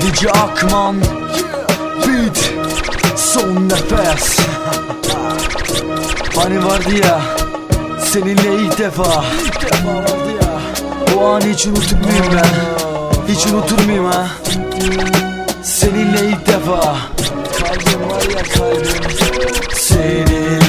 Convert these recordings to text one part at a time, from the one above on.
DJ Akman Beat Son nefes. Hani vardı ya Seninle ilk defa. O anı hiç unutur muyum ben? Hiç unutur muyum ha? Seninle ilk defa. Kalbim var ya kalbim. Seninle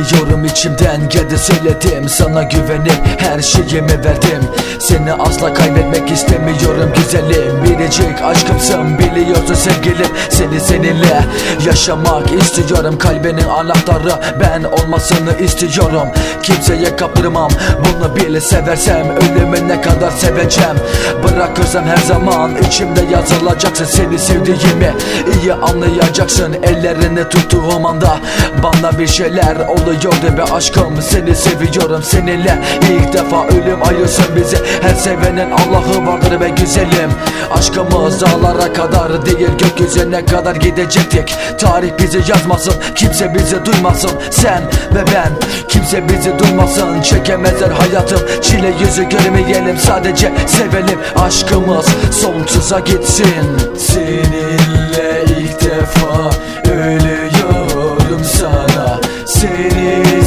Seni seviyorum içimden geldi söyledim. Sana güvenip her şeyimi verdim. Seni asla kaybetmek istemiyorum güzelim. Biricik aşkımsın biliyorsun sevgilim. Seni seninle yaşamak istiyorum. Kalbinin anahtarı ben olmasını istiyorum. Kimseye kaptırmam bunu bile seversem. Ölümüne kadar seveceğim. Bırakırsam her zaman içimde yazılacaksın Seni sevdiğimi. İyi anlayacaksın Ellerini tuttuğum anda. Bana bir şeyler oluyordu be aşkım Seni seviyorum. Seninle ilk defa ölüm ayırsın bizi Her sevenin Allah'ı vardır be güzelim. Aşkımız dağlara kadar değil gökyüzüne kadar gidecektik. Tarih bizi yazmasın kimse bizi duymasın. Sen ve ben kimse bizi duymasın. Çekemezler hayatım çile yüzü görmeyelim. Sadece sevelim aşkımız sonsuza gitsin. Seninle ilk defa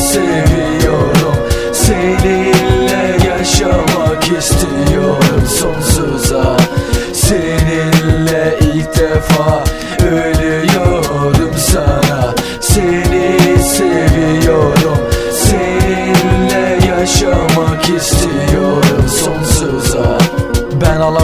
seviyorum. Seninle yaşamak istiyorum sonsuza. Seninle ilk defa ölüyorum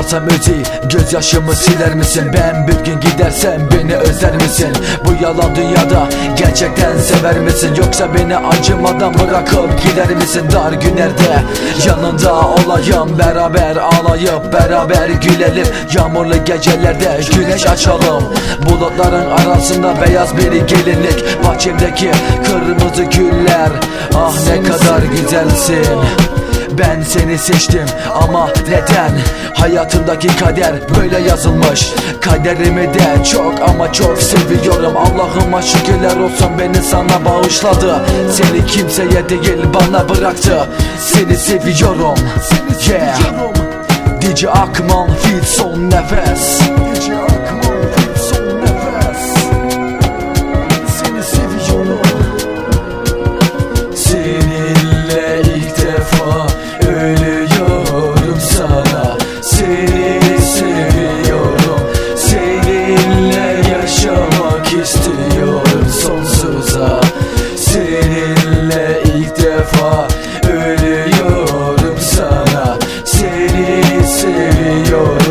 ağlarsam öteyi gözyaşımı siler misin? Ben bir gün gidersem beni özler misin? Bu yalan dünyada gerçekten sever misin? Yoksa beni acımadan bırakıp gider misin? Dar günlerde yanında olayım Beraber ağlayıp beraber gülelim. Yağmurlu gecelerde güneş açalım. Bulutların arasında beyaz bir gelinlik. Bahçemdeki kırmızı güller. Ah ne kadar güzelsin ben seni seçtim ama neden? Hayatımdaki kader böyle yazılmış. Kaderimi de çok ama çok seviyorum. Allah'ıma şükürler olsun beni sana bağışladı. Seni kimseye değil bana bıraktı. Seni seviyorum. Seni seviyorum. DJ Akman Fit son nefes seria